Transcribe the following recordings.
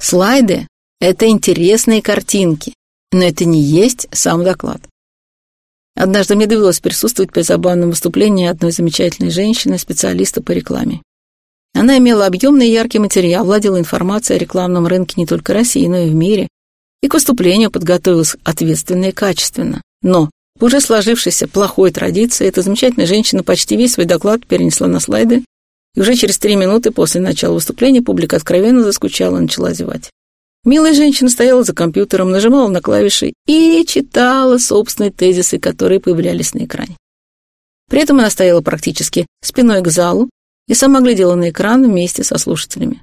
Слайды — это интересные картинки, но это не есть сам доклад. Однажды мне довелось присутствовать при забавном выступлении одной замечательной женщины, специалиста по рекламе. Она имела объемный и яркий материал, владела информацией о рекламном рынке не только России, но и в мире, и к выступлению подготовилась ответственно и качественно. Но по уже сложившейся плохой традиции эта замечательная женщина почти весь свой доклад перенесла на слайды, и уже через три минуты после начала выступления публика откровенно заскучала и начала зевать. Милая женщина стояла за компьютером, нажимала на клавиши и читала собственные тезисы, которые появлялись на экране. При этом она стояла практически спиной к залу и сама глядела на экран вместе со слушателями.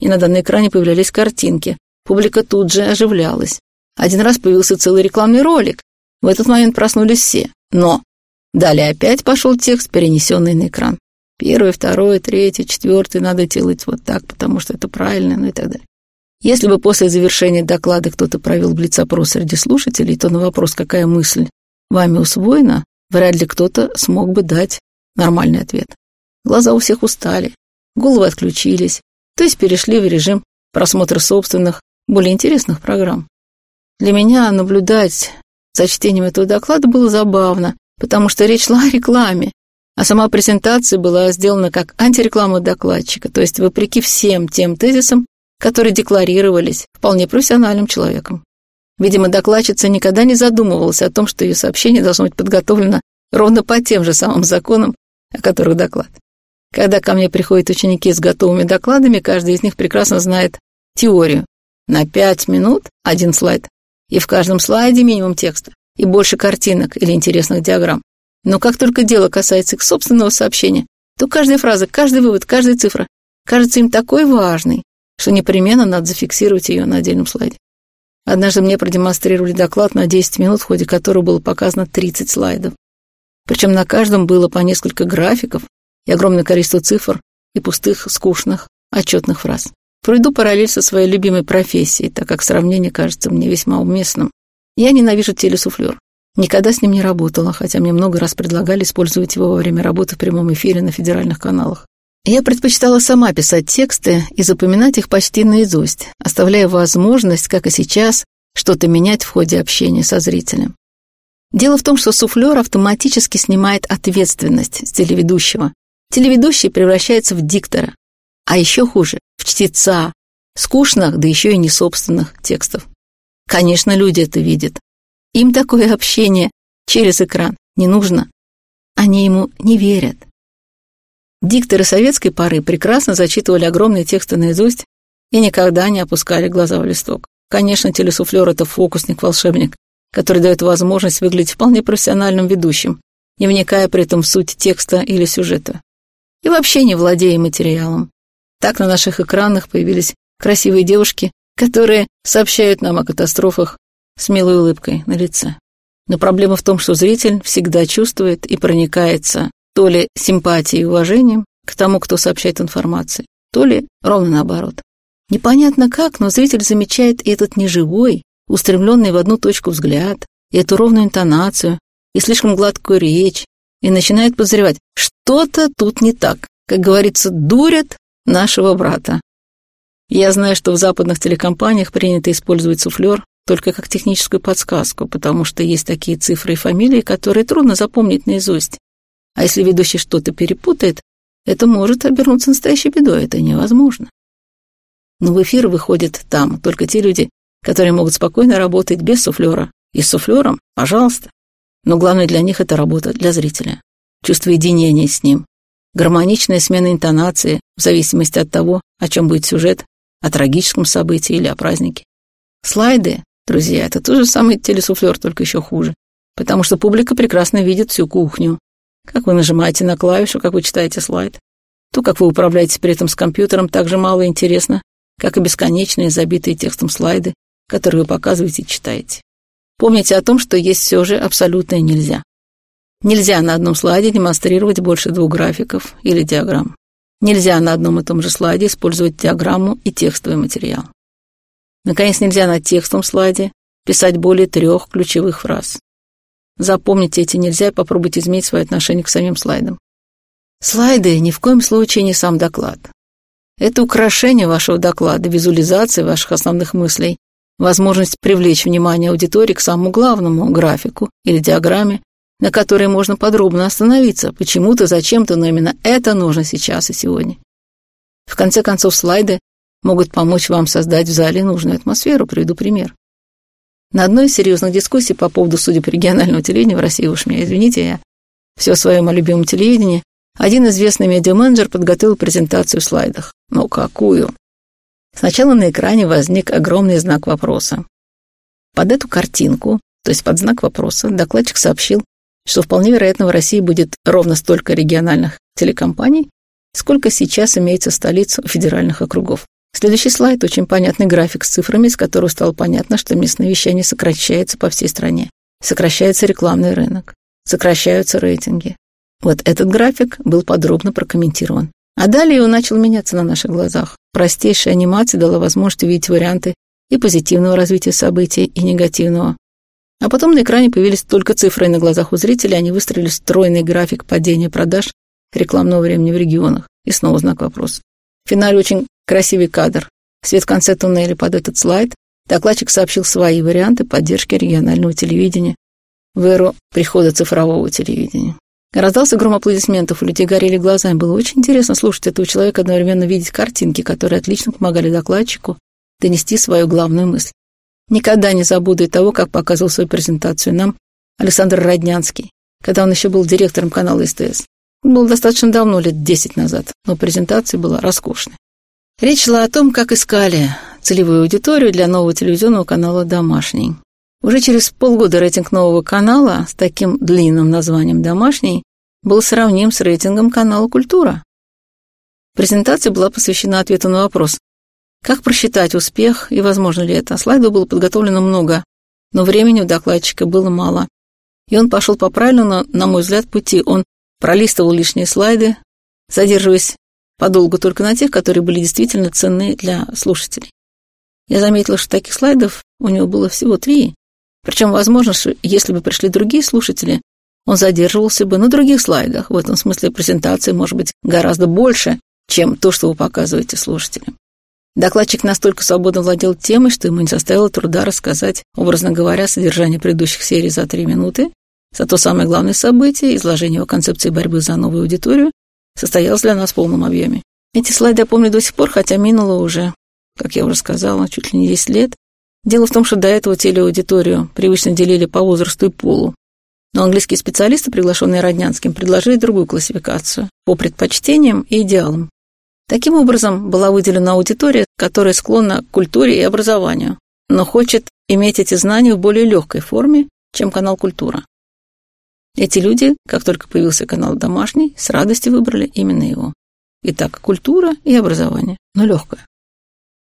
Иногда на экране появлялись картинки, публика тут же оживлялась. Один раз появился целый рекламный ролик. В этот момент проснулись все. Но далее опять пошел текст, перенесенный на экран. Первый, второй, третий, четвертый надо делать вот так, потому что это правильно, ну и так далее. Если бы после завершения доклада кто-то провел блиц-опрос среди слушателей, то на вопрос, какая мысль вами усвоена, вряд ли кто-то смог бы дать нормальный ответ. Глаза у всех устали, головы отключились, то есть перешли в режим просмотра собственных, более интересных программ. Для меня наблюдать за чтением этого доклада было забавно, потому что речь шла о рекламе, а сама презентация была сделана как антиреклама докладчика, то есть вопреки всем тем тезисам, которые декларировались вполне профессиональным человеком. Видимо, докладчица никогда не задумывалась о том, что ее сообщение должно быть подготовлено ровно по тем же самым законам, о которых доклад. Когда ко мне приходят ученики с готовыми докладами, каждый из них прекрасно знает теорию. На пять минут один слайд, и в каждом слайде минимум текста, и больше картинок или интересных диаграмм. Но как только дело касается их собственного сообщения, то каждая фраза, каждый вывод, каждая цифра кажется им такой важной, что непременно надо зафиксировать ее на отдельном слайде. Однажды мне продемонстрировали доклад на 10 минут, в ходе которого было показано 30 слайдов. Причем на каждом было по несколько графиков и огромное количество цифр и пустых, скучных, отчетных фраз. Пройду параллель со своей любимой профессией, так как сравнение кажется мне весьма уместным. Я ненавижу телесуфлер. Никогда с ним не работала, хотя мне много раз предлагали использовать его во время работы в прямом эфире на федеральных каналах. Я предпочитала сама писать тексты и запоминать их почти наизусть, оставляя возможность, как и сейчас, что-то менять в ходе общения со зрителем. Дело в том, что суфлер автоматически снимает ответственность с телеведущего. Телеведущий превращается в диктора, а еще хуже — в чтеца, скучных, да еще и не собственных текстов. Конечно, люди это видят. Им такое общение через экран не нужно. Они ему не верят. Дикторы советской поры прекрасно зачитывали огромные тексты наизусть и никогда не опускали глаза в листок. Конечно, телесуфлер — это фокусник-волшебник, который дает возможность выглядеть вполне профессиональным ведущим, не вникая при этом в суть текста или сюжета. И вообще не владея материалом. Так на наших экранах появились красивые девушки, которые сообщают нам о катастрофах с милой улыбкой на лице. Но проблема в том, что зритель всегда чувствует и проникается то ли симпатией и уважением к тому, кто сообщает информацию, то ли ровно наоборот. Непонятно как, но зритель замечает этот неживой, устремленный в одну точку взгляд, и эту ровную интонацию, и слишком гладкую речь, и начинает подозревать, что-то тут не так. Как говорится, дурят нашего брата. Я знаю, что в западных телекомпаниях принято использовать суфлер только как техническую подсказку, потому что есть такие цифры и фамилии, которые трудно запомнить наизусть. А если ведущий что-то перепутает, это может обернуться настоящей бедой, это невозможно. Но в эфир выходят там только те люди, которые могут спокойно работать без суфлера. И с суфлером, пожалуйста. Но главное для них это работа для зрителя. Чувство единения с ним. Гармоничная смена интонации в зависимости от того, о чем будет сюжет, о трагическом событии или о празднике. Слайды, друзья, это тот же самый телесуфлер, только еще хуже. Потому что публика прекрасно видит всю кухню, как вы нажимаете на клавишу, как вы читаете слайд. То, как вы управляете при этом с компьютером, так же мало интересно, как и бесконечные забитые текстом слайды, которые вы показываете и читаете. Помните о том, что есть все же абсолютное нельзя. Нельзя на одном слайде демонстрировать больше двух графиков или диаграмм. Нельзя на одном и том же слайде использовать диаграмму и текстовый материал. Наконец, нельзя на текстовом слайде писать более трех ключевых фраз. Запомните эти нельзя и попробуйте изменить свое отношение к самим слайдам. Слайды ни в коем случае не сам доклад. Это украшение вашего доклада, визуализация ваших основных мыслей, возможность привлечь внимание аудитории к самому главному графику или диаграмме, на которой можно подробно остановиться, почему-то, зачем-то, но именно это нужно сейчас и сегодня. В конце концов, слайды могут помочь вам создать в зале нужную атмосферу, приведу пример. На одной из серьезных дискуссий по поводу судеб регионального телевидения в России, уж меня извините, я все о своем о любимом телевидении, один известный медиаменеджер подготовил презентацию в слайдах. Ну, какую? Сначала на экране возник огромный знак вопроса. Под эту картинку, то есть под знак вопроса, докладчик сообщил, что вполне вероятно в России будет ровно столько региональных телекомпаний, сколько сейчас имеется столиц федеральных округов. Следующий слайд – очень понятный график с цифрами, из которого стало понятно, что местное вещание сокращается по всей стране. Сокращается рекламный рынок, сокращаются рейтинги. Вот этот график был подробно прокомментирован. А далее он начал меняться на наших глазах. Простейшая анимация дала возможность увидеть варианты и позитивного развития событий, и негативного. А потом на экране появились только цифры, и на глазах у зрителей они выстроили стройный график падения продаж рекламного времени в регионах. И снова знак вопроса. В финале очень красивый кадр. Свет в конце туннеля под этот слайд. Докладчик сообщил свои варианты поддержки регионального телевидения в эру прихода цифрового телевидения. Раздался гром аплодисментов, у людей горели глаза. Им было очень интересно слушать этого человека, одновременно видеть картинки, которые отлично помогали докладчику донести свою главную мысль. Никогда не забуду и того, как показывал свою презентацию нам Александр Роднянский, когда он еще был директором канала СТС. Он был достаточно давно, лет 10 назад, но презентация была роскошной. Речь шла о том, как искали целевую аудиторию для нового телевизионного канала «Домашний». Уже через полгода рейтинг нового канала с таким длинным названием «Домашний» был сравним с рейтингом канала «Культура». Презентация была посвящена ответу на вопрос, как просчитать успех и возможно ли это. Слайдов было подготовлено много, но времени у докладчика было мало. И он пошел по правильному, на мой взгляд, пути. Он пролистывал лишние слайды, задерживаясь подолгу только на тех, которые были действительно ценны для слушателей. Я заметила, что таких слайдов у него было всего три, причем, возможно, что если бы пришли другие слушатели, он задерживался бы на других слайдах. В этом смысле презентации может быть гораздо больше, чем то, что вы показываете слушателям. Докладчик настолько свободно владел темой, что ему не составило труда рассказать, образно говоря, содержание предыдущих серий за три минуты. Зато самое главное событие, изложение его концепции борьбы за новую аудиторию, состоялось для нас в полном объеме. Эти слайды я помню до сих пор, хотя минуло уже, как я уже сказала, чуть ли не 10 лет, Дело в том, что до этого телеаудиторию привычно делили по возрасту и полу. Но английские специалисты, приглашенные Роднянским, предложили другую классификацию по предпочтениям и идеалам. Таким образом, была выделена аудитория, которая склонна к культуре и образованию, но хочет иметь эти знания в более легкой форме, чем канал «Культура». Эти люди, как только появился канал «Домашний», с радостью выбрали именно его. Итак, культура и образование, но легкое.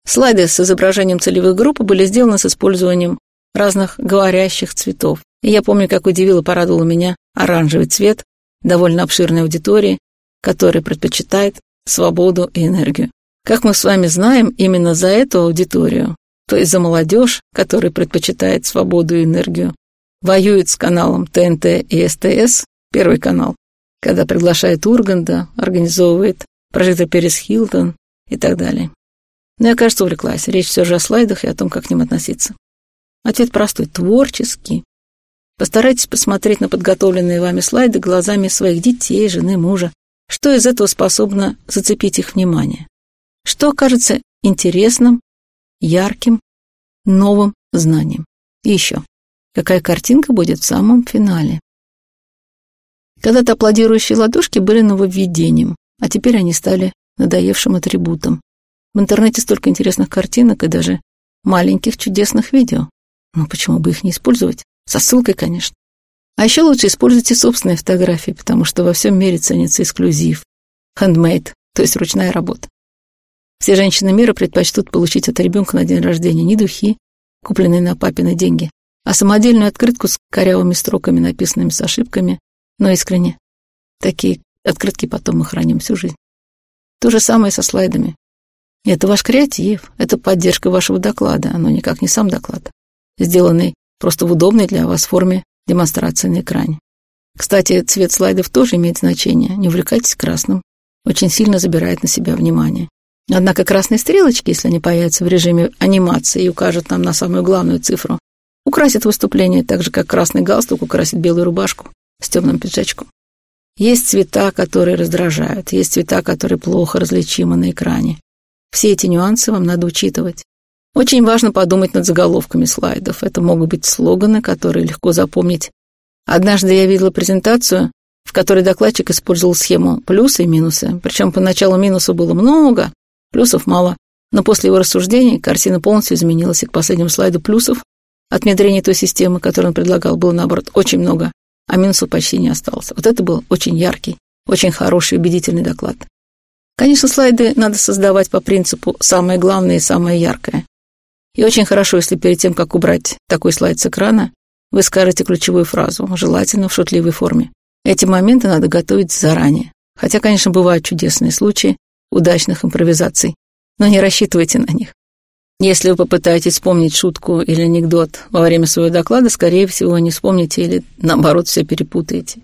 Слайды с изображением целевых групп были сделаны с использованием разных говорящих цветов. И я помню, как удивил и порадовал меня оранжевый цвет довольно обширной аудитории, которая предпочитает свободу и энергию. Как мы с вами знаем, именно за эту аудиторию, то есть за молодежь, которая предпочитает свободу и энергию, воюет с каналом ТНТ и СТС, первый канал, когда приглашает Урганда, организовывает прожитый Перес Хилтон и так далее. Но я, кажется, увлеклась. Речь все же о слайдах и о том, как к ним относиться. Ответ простой. Творческий. Постарайтесь посмотреть на подготовленные вами слайды глазами своих детей, жены, мужа. Что из этого способно зацепить их внимание? Что окажется интересным, ярким, новым знанием? И еще. Какая картинка будет в самом финале? Когда-то аплодирующие ладошки были нововведением, а теперь они стали надоевшим атрибутом. В интернете столько интересных картинок и даже маленьких чудесных видео. Ну почему бы их не использовать? Со ссылкой, конечно. А еще лучше используйте собственные фотографии, потому что во всем мире ценится эксклюзив. Handmade, то есть ручная работа. Все женщины мира предпочтут получить от ребенка на день рождения не духи, купленные на папины деньги, а самодельную открытку с корявыми строками, написанными с ошибками, но искренне. Такие открытки потом мы храним всю жизнь. То же самое со слайдами. Это ваш креатив, это поддержка вашего доклада, но никак не сам доклад, сделанный просто в удобной для вас форме демонстрации на экране. Кстати, цвет слайдов тоже имеет значение. Не увлекайтесь красным. Очень сильно забирает на себя внимание. Однако красные стрелочки, если они появятся в режиме анимации и укажут нам на самую главную цифру, украсят выступление так же, как красный галстук украсит белую рубашку с темным пиджачком. Есть цвета, которые раздражают, есть цвета, которые плохо различимы на экране. Все эти нюансы вам надо учитывать. Очень важно подумать над заголовками слайдов. Это могут быть слоганы, которые легко запомнить. Однажды я видела презентацию, в которой докладчик использовал схему плюсы и минусы. Причем поначалу минусов было много, плюсов мало. Но после его рассуждений картина полностью изменилась, и к последнему слайду плюсов от внедрения той системы, которую он предлагал, было, наоборот, очень много, а минусов почти не осталось. Вот это был очень яркий, очень хороший, убедительный доклад. Конечно, слайды надо создавать по принципу «самое главное и самое яркое». И очень хорошо, если перед тем, как убрать такой слайд с экрана, вы скажете ключевую фразу, желательно в шутливой форме. Эти моменты надо готовить заранее. Хотя, конечно, бывают чудесные случаи удачных импровизаций, но не рассчитывайте на них. Если вы попытаетесь вспомнить шутку или анекдот во время своего доклада, скорее всего, не вспомните или, наоборот, все перепутаете.